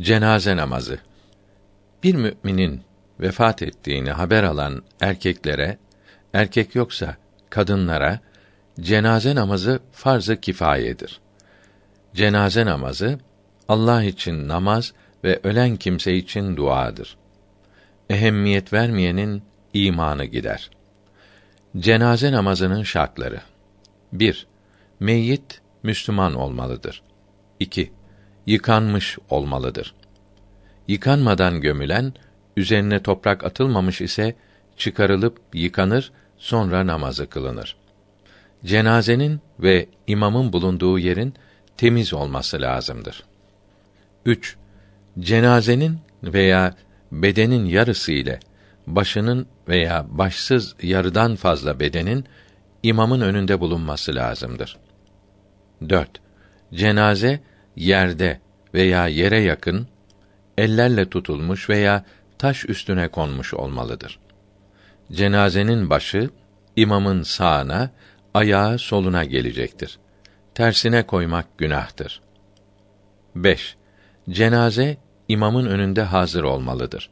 Cenaze namazı. Bir müminin vefat ettiğini haber alan erkeklere, erkek yoksa kadınlara cenaze namazı farz-ı kifayedir. Cenaze namazı Allah için namaz ve ölen kimse için duadır. Ehemmiyet vermeyenin imanı gider. Cenaze namazının şartları. 1. Meyyit Müslüman olmalıdır. 2 yıkanmış olmalıdır. Yıkanmadan gömülen, üzerine toprak atılmamış ise çıkarılıp yıkanır, sonra namazı kılınır. Cenazenin ve imamın bulunduğu yerin temiz olması lazımdır. 3. Cenazenin veya bedenin yarısı ile başının veya başsız yarıdan fazla bedenin imamın önünde bulunması lazımdır. 4. Cenaze yerde veya yere yakın ellerle tutulmuş veya taş üstüne konmuş olmalıdır. Cenazenin başı imamın sağına, ayağı soluna gelecektir. Tersine koymak günahtır. 5. Cenaze imamın önünde hazır olmalıdır.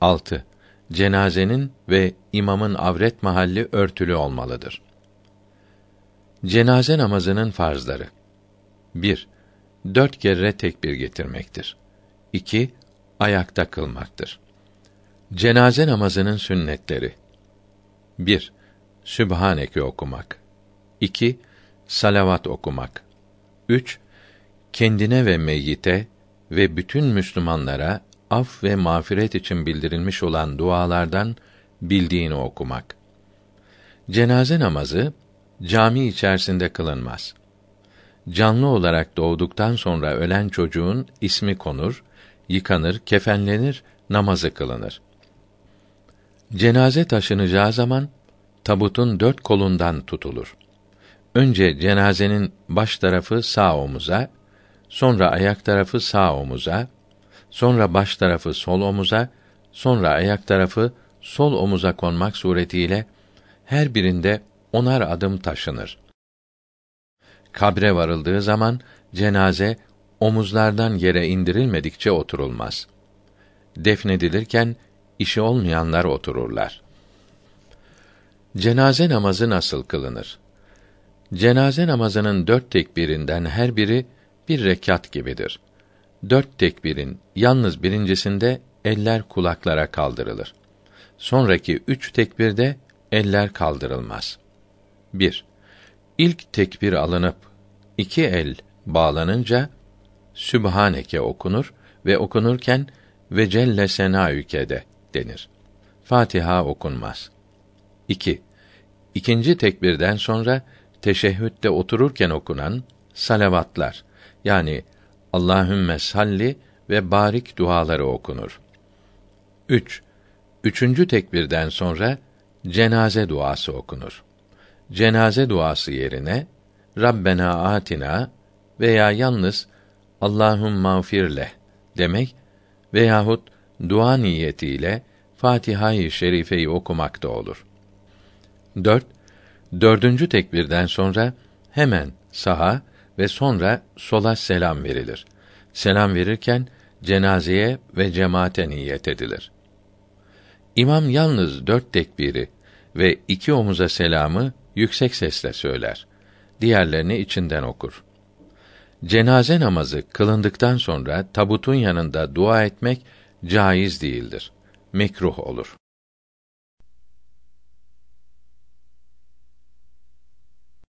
6. Cenazenin ve imamın avret mahalli örtülü olmalıdır. Cenaze namazının farzları. 1 dört kere tekbir getirmektir. 2. Ayakta kılmaktır. Cenaze namazının sünnetleri. 1. Sübhaneke okumak. 2. Salavat okumak. 3. Kendine ve meyyite ve bütün Müslümanlara af ve mağfiret için bildirilmiş olan dualardan bildiğini okumak. Cenaze namazı cami içerisinde kılınmaz canlı olarak doğduktan sonra ölen çocuğun ismi konur, yıkanır, kefenlenir, namazı kılınır. Cenaze taşınacağı zaman tabutun dört kolundan tutulur. Önce cenazenin baş tarafı sağ omuza, sonra ayak tarafı sağ omuza, sonra baş tarafı sol omuza, sonra ayak tarafı sol omuza konmak suretiyle her birinde onar adım taşınır. Kabre varıldığı zaman cenaze omuzlardan yere indirilmedikçe oturulmaz. Defnedilirken işi olmayanlar otururlar. Cenaze namazı nasıl kılınır? Cenaze namazının dört tekbirinden her biri bir rekat gibidir. Dört tekbirin yalnız birincisinde eller kulaklara kaldırılır. Sonraki üç tekbirde eller kaldırılmaz. 1. İlk tekbir alınıp iki el bağlanınca Sübhaneke okunur ve okunurken ve celle senaüke de denir. Fatiha okunmaz. 2. İkinci tekbirden sonra teşehhütte otururken okunan salavatlar yani Allahümme salli ve barik duaları okunur. 3. Üçüncü tekbirden sonra cenaze duası okunur cenaze duası yerine Rabbena atina veya yalnız Allahum mağfirle demek veyahut dua niyetiyle Fatiha-i Şerife'yi okumak da olur. 4. Dördüncü tekbirden sonra hemen sağa ve sonra sola selam verilir. Selam verirken cenazeye ve cemaate niyet edilir. İmam yalnız dört tekbiri ve iki omuza selamı yüksek sesle söyler. Diğerlerini içinden okur. Cenaze namazı kılındıktan sonra tabutun yanında dua etmek caiz değildir. Mekruh olur.